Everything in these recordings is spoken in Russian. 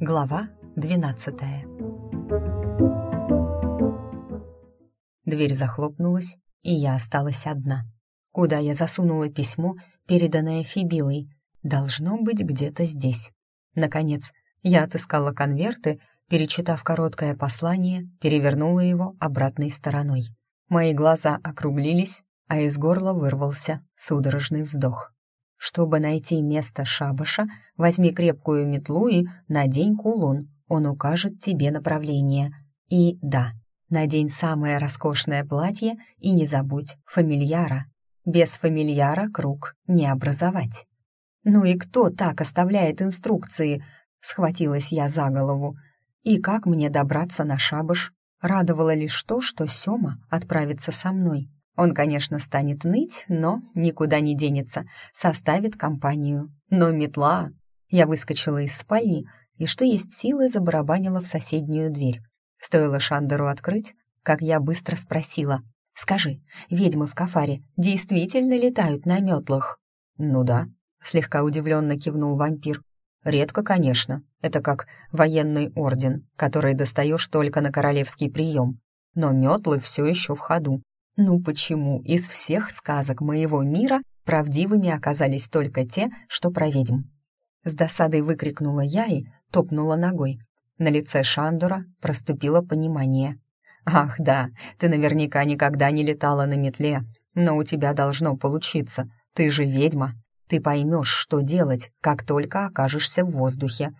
Глава 12 Дверь захлопнулась, и я осталась одна. Куда я засунула письмо, переданное Фибилой? Должно быть где-то здесь. Наконец, я отыскала конверты, перечитав короткое послание, перевернула его обратной стороной. Мои глаза округлились, а из горла вырвался судорожный вздох. Чтобы найти место шабаша, возьми крепкую метлу и надень кулон. Он укажет тебе направление. И да, надень самое роскошное платье и не забудь фамильяра. Без фамильяра круг не образовать. «Ну и кто так оставляет инструкции?» — схватилась я за голову. «И как мне добраться на шабаш?» Радовало лишь то, что Сёма отправится со мной. Он, конечно, станет ныть, но никуда не денется, составит компанию. Но метла... Я выскочила из спальни и, что есть силы, забарабанила в соседнюю дверь. Стоило Шандеру открыть, как я быстро спросила. «Скажи, ведьмы в Кафаре действительно летают на метлах?» «Ну да», — слегка удивленно кивнул вампир. «Редко, конечно. Это как военный орден, который достаешь только на королевский прием. Но метлы все еще в ходу. Ну почему из всех сказок моего мира правдивыми оказались только те, что про ведьм? С досадой выкрикнула я и топнула ногой. На лице Шандора проступило понимание. «Ах, да, ты наверняка никогда не летала на метле, но у тебя должно получиться. Ты же ведьма. Ты поймешь, что делать, как только окажешься в воздухе».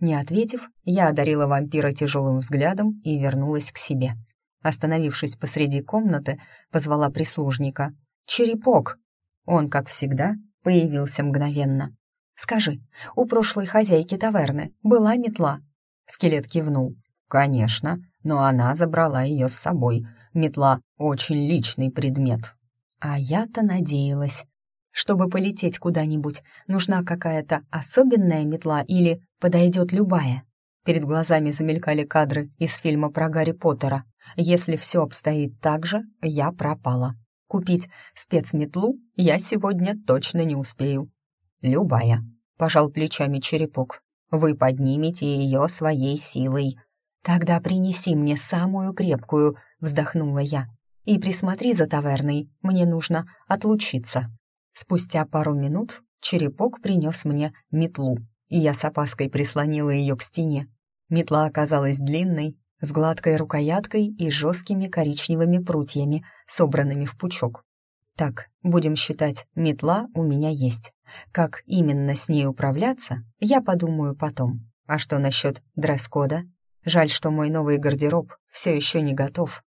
Не ответив, я одарила вампира тяжелым взглядом и вернулась к себе. Остановившись посреди комнаты, позвала прислужника. «Черепок!» Он, как всегда, появился мгновенно. «Скажи, у прошлой хозяйки таверны была метла?» Скелет кивнул. «Конечно, но она забрала ее с собой. Метла — очень личный предмет». А я-то надеялась. Чтобы полететь куда-нибудь, нужна какая-то особенная метла или подойдет любая. Перед глазами замелькали кадры из фильма про Гарри Поттера. Если все обстоит так же, я пропала. Купить спецметлу я сегодня точно не успею. Любая, пожал плечами черепок. Вы поднимете ее своей силой. Тогда принеси мне самую крепкую, вздохнула я. И присмотри за таверной, мне нужно отлучиться. Спустя пару минут черепок принес мне метлу, и я с опаской прислонила ее к стене. Метла оказалась длинной, с гладкой рукояткой и жесткими коричневыми прутьями, собранными в пучок. Так, будем считать, метла у меня есть. Как именно с ней управляться, я подумаю потом. А что насчет дресс-кода? Жаль, что мой новый гардероб все еще не готов.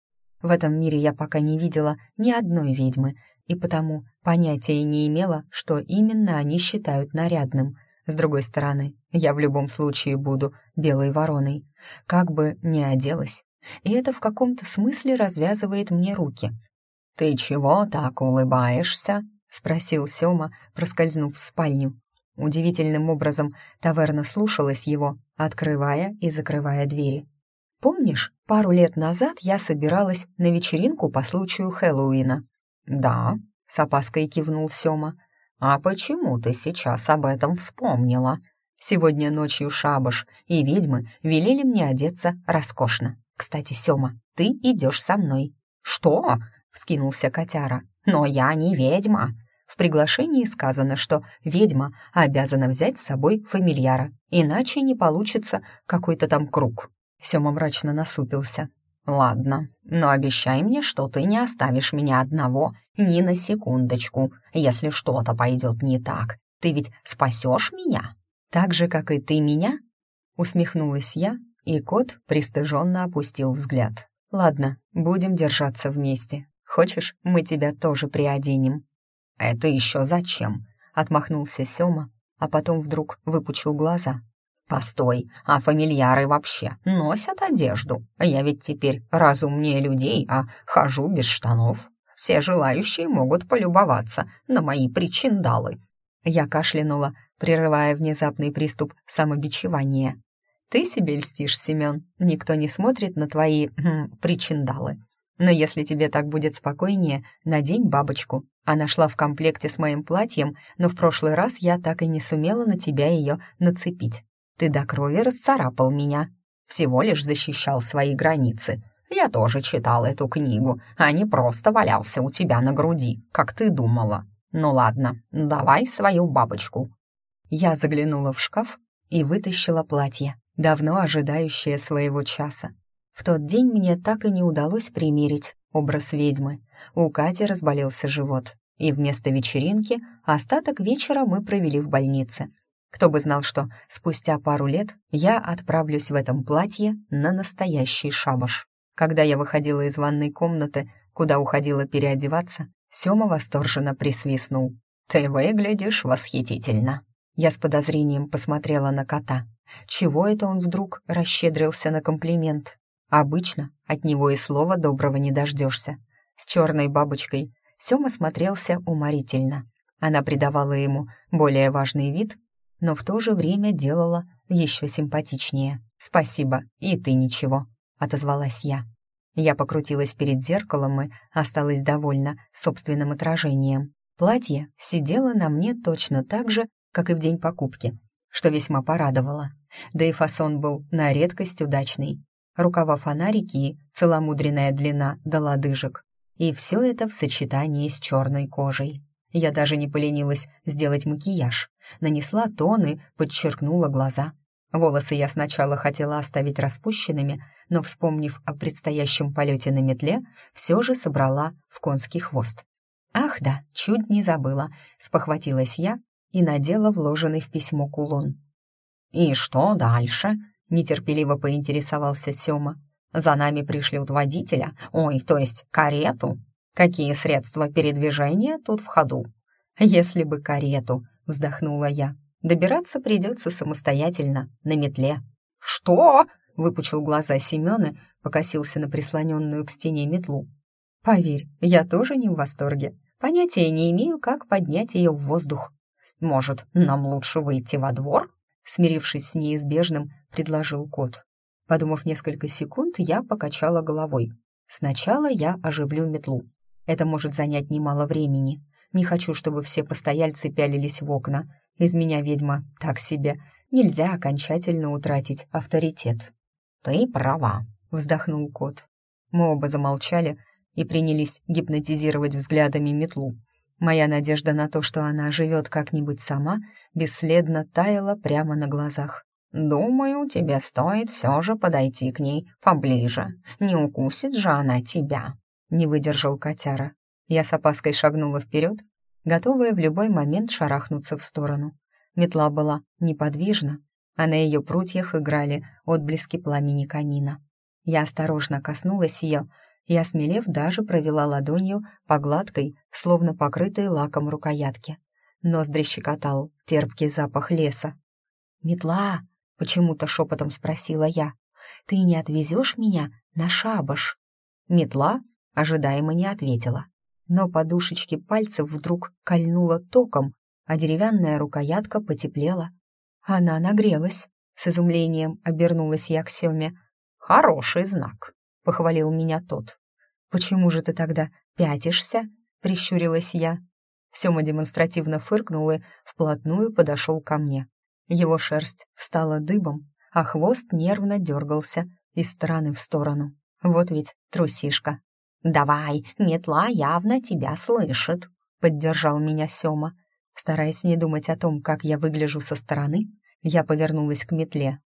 В этом мире я пока не видела ни одной ведьмы, и потому понятия не имела, что именно они считают нарядным — с другой стороны, я в любом случае буду белой вороной, как бы ни оделась. И это в каком-то смысле развязывает мне руки. «Ты чего так улыбаешься?» — спросил Сёма, проскользнув в спальню. Удивительным образом таверна слушалась его, открывая и закрывая двери. «Помнишь, пару лет назад я собиралась на вечеринку по случаю Хэллоуина?» «Да», — с опаской кивнул Сёма. «А почему ты сейчас об этом вспомнила? Сегодня ночью шабаш, и ведьмы велели мне одеться роскошно. Кстати, Сёма, ты идешь со мной». «Что?» — вскинулся котяра. «Но я не ведьма». В приглашении сказано, что ведьма обязана взять с собой фамильяра, иначе не получится какой-то там круг. Сёма мрачно насупился. «Ладно, но обещай мне, что ты не оставишь меня одного ни на секундочку. Если что-то пойдет не так, ты ведь спасешь меня?» «Так же, как и ты меня?» Усмехнулась я, и кот пристыженно опустил взгляд. «Ладно, будем держаться вместе. Хочешь, мы тебя тоже приоденем?» «Это еще зачем?» — отмахнулся Сёма, а потом вдруг выпучил глаза. «Постой, а фамильяры вообще носят одежду? Я ведь теперь разумнее людей, а хожу без штанов. Все желающие могут полюбоваться на мои причиндалы». Я кашлянула, прерывая внезапный приступ самобичевания. «Ты себе льстишь, Семен. Никто не смотрит на твои хм, причиндалы. Но если тебе так будет спокойнее, надень бабочку. Она шла в комплекте с моим платьем, но в прошлый раз я так и не сумела на тебя ее нацепить. Ты до крови расцарапал меня. Всего лишь защищал свои границы. Я тоже читал эту книгу, а не просто валялся у тебя на груди, как ты думала. Ну ладно, давай свою бабочку». Я заглянула в шкаф и вытащила платье, давно ожидающее своего часа. В тот день мне так и не удалось примерить образ ведьмы. У Кати разболелся живот, и вместо вечеринки остаток вечера мы провели в больнице. Кто бы знал, что спустя пару лет я отправлюсь в этом платье на настоящий шабаш. Когда я выходила из ванной комнаты, куда уходила переодеваться, Сёма восторженно присвистнул. «Ты выглядишь восхитительно!» Я с подозрением посмотрела на кота. Чего это он вдруг расщедрился на комплимент? Обычно от него и слова доброго не дождешься. С черной бабочкой Сёма смотрелся уморительно. Она придавала ему более важный вид, но в то же время делала еще симпатичнее. «Спасибо, и ты ничего», — отозвалась я. Я покрутилась перед зеркалом и осталась довольна собственным отражением. Платье сидело на мне точно так же, как и в день покупки, что весьма порадовало. Да и фасон был на редкость удачный. Рукава фонарики и целомудренная длина до лодыжек. И все это в сочетании с черной кожей. Я даже не поленилась сделать макияж. Нанесла тоны, подчеркнула глаза. Волосы я сначала хотела оставить распущенными, но, вспомнив о предстоящем полете на метле, все же собрала в конский хвост. «Ах да, чуть не забыла», — спохватилась я и надела вложенный в письмо кулон. «И что дальше?» — нетерпеливо поинтересовался Сёма. «За нами пришлют водителя, ой, то есть карету. Какие средства передвижения тут в ходу?» «Если бы карету», — вздохнула я. «Добираться придется самостоятельно, на метле». «Что?» — выпучил глаза Семёна, покосился на прислоненную к стене метлу. «Поверь, я тоже не в восторге. Понятия не имею, как поднять ее в воздух. «Может, нам лучше выйти во двор?» Смирившись с неизбежным, предложил кот. Подумав несколько секунд, я покачала головой. «Сначала я оживлю метлу. Это может занять немало времени. Не хочу, чтобы все постояльцы пялились в окна. Из меня ведьма так себе. Нельзя окончательно утратить авторитет». «Ты права», — вздохнул кот. Мы оба замолчали и принялись гипнотизировать взглядами метлу. Моя надежда на то, что она живет как-нибудь сама, бесследно таяла прямо на глазах. «Думаю, тебе стоит все же подойти к ней поближе. Не укусит же она тебя», — не выдержал котяра. Я с опаской шагнула вперед, готовая в любой момент шарахнуться в сторону. Метла была неподвижна, а на ее прутьях играли отблески пламени камина. Я осторожно коснулась ее, и, осмелев, даже провела ладонью по гладкой, словно покрытой лаком рукоятке. Ноздри щекотал терпкий запах леса. «Метла!» — почему-то шепотом спросила я. «Ты не отвезешь меня на шабаш?» Метла ожидаемо не ответила, но подушечки пальцев вдруг кольнула током, а деревянная рукоятка потеплела. Она нагрелась. С изумлением обернулась я к Семе. «Хороший знак», — похвалил меня тот. «Почему же ты тогда пятишься?» — прищурилась я. Сёма демонстративно фыркнул и вплотную подошел ко мне. Его шерсть встала дыбом, а хвост нервно дергался из стороны в сторону. Вот ведь трусишка. «Давай, метла явно тебя слышит», — поддержал меня Сёма. Стараясь не думать о том, как я выгляжу со стороны, я повернулась к метле.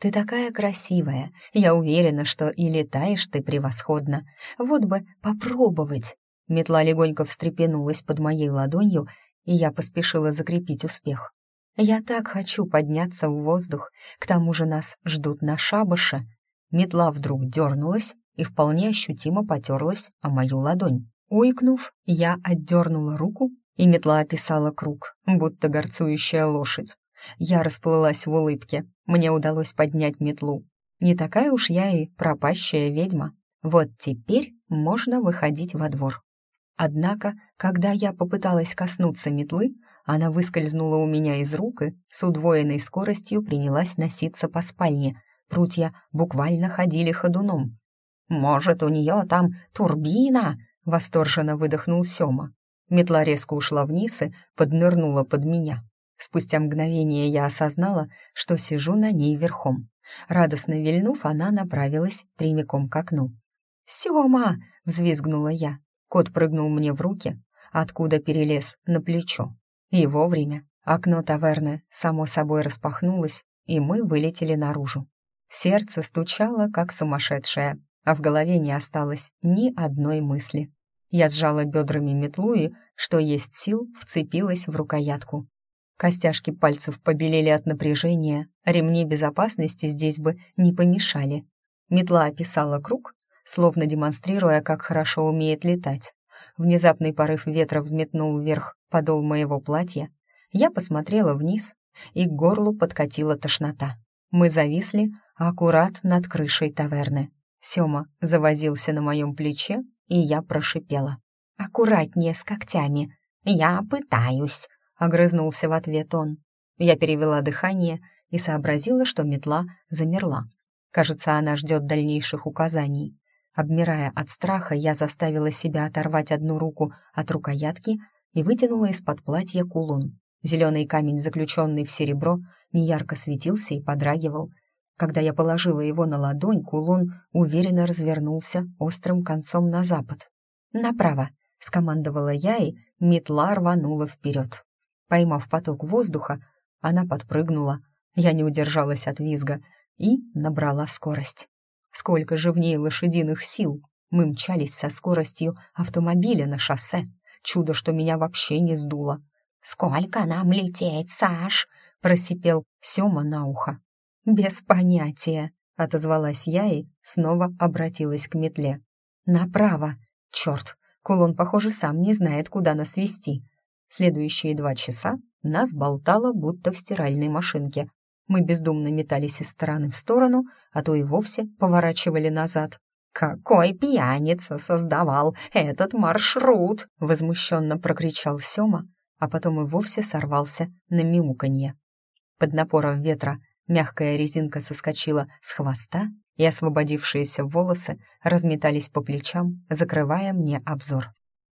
Ты такая красивая. Я уверена, что и летаешь ты превосходно. Вот бы попробовать. Метла легонько встрепенулась под моей ладонью, и я поспешила закрепить успех. Я так хочу подняться в воздух, к тому же нас ждут на шабаше. Метла вдруг дернулась и вполне ощутимо потерлась о мою ладонь. Уикнув, я отдернула руку, и метла описала круг, будто горцующая лошадь. Я расплылась в улыбке. Мне удалось поднять метлу. Не такая уж я и пропащая ведьма. Вот теперь можно выходить во двор. Однако, когда я попыталась коснуться метлы, она выскользнула у меня из рук и с удвоенной скоростью принялась носиться по спальне. Прутья буквально ходили ходуном. «Может, у нее там турбина?» — восторженно выдохнул Сёма. Метла резко ушла вниз и поднырнула под меня. Спустя мгновение я осознала, что сижу на ней верхом. Радостно вильнув, она направилась прямиком к окну. «Сёма!» — взвизгнула я. Кот прыгнул мне в руки, откуда перелез на плечо. И вовремя окно таверны само собой распахнулось, и мы вылетели наружу. Сердце стучало, как сумасшедшее, а в голове не осталось ни одной мысли. Я сжала бедрами метлу и, что есть сил, вцепилась в рукоятку. Костяшки пальцев побелели от напряжения, ремни безопасности здесь бы не помешали. Метла описала круг, словно демонстрируя, как хорошо умеет летать. Внезапный порыв ветра взметнул вверх подол моего платья. Я посмотрела вниз, и к горлу подкатила тошнота. Мы зависли аккурат над крышей таверны. Сёма завозился на моем плече, и я прошипела. «Аккуратнее с когтями!» «Я пытаюсь!» Огрызнулся в ответ он. Я перевела дыхание и сообразила, что метла замерла. Кажется, она ждет дальнейших указаний. Обмирая от страха, я заставила себя оторвать одну руку от рукоятки и вытянула из-под платья кулон. Зеленый камень, заключенный в серебро, неярко светился и подрагивал. Когда я положила его на ладонь, кулон уверенно развернулся острым концом на запад. «Направо!» — скомандовала я, и метла рванула вперед. Поймав поток воздуха, она подпрыгнула. Я не удержалась от визга и набрала скорость. Сколько же в ней лошадиных сил! Мы мчались со скоростью автомобиля на шоссе. Чудо, что меня вообще не сдуло. «Сколько нам лететь, Саш?» — просипел Сёма на ухо. «Без понятия», — отозвалась я и снова обратилась к метле. «Направо! Черт, кулон, похоже, сам не знает, куда нас вести. Следующие два часа нас болтало, будто в стиральной машинке. Мы бездумно метались из стороны в сторону, а то и вовсе поворачивали назад. «Какой пьяница создавал этот маршрут!» — возмущенно прокричал Сёма, а потом и вовсе сорвался на мяуканье. Под напором ветра мягкая резинка соскочила с хвоста, и освободившиеся волосы разметались по плечам, закрывая мне обзор.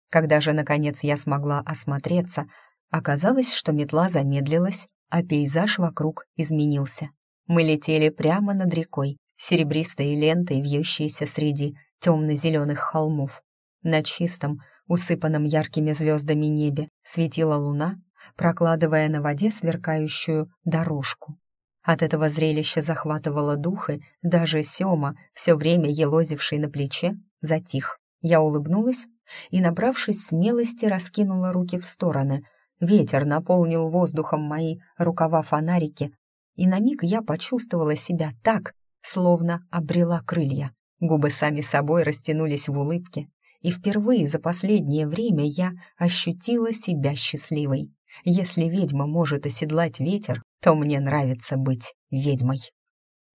Когда же, наконец, я смогла осмотреться, оказалось, что метла замедлилась, а пейзаж вокруг изменился. Мы летели прямо над рекой, серебристой лентой, вьющейся среди темно-зеленых холмов. На чистом, усыпанном яркими звездами небе светила луна, прокладывая на воде сверкающую дорожку. От этого зрелища захватывало дух, и даже Сёма, все время елозивший на плече, затих. Я улыбнулась и, набравшись смелости, раскинула руки в стороны. Ветер наполнил воздухом мои рукава-фонарики, и на миг я почувствовала себя так, словно обрела крылья. Губы сами собой растянулись в улыбке, и впервые за последнее время я ощутила себя счастливой. Если ведьма может оседлать ветер, то мне нравится быть ведьмой.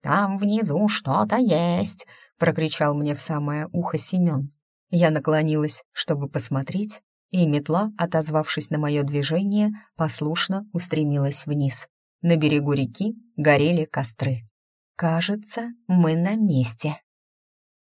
«Там внизу что-то есть!» — прокричал мне в самое ухо Семен. Я наклонилась, чтобы посмотреть, и метла, отозвавшись на мое движение, послушно устремилась вниз. На берегу реки горели костры. «Кажется, мы на месте»,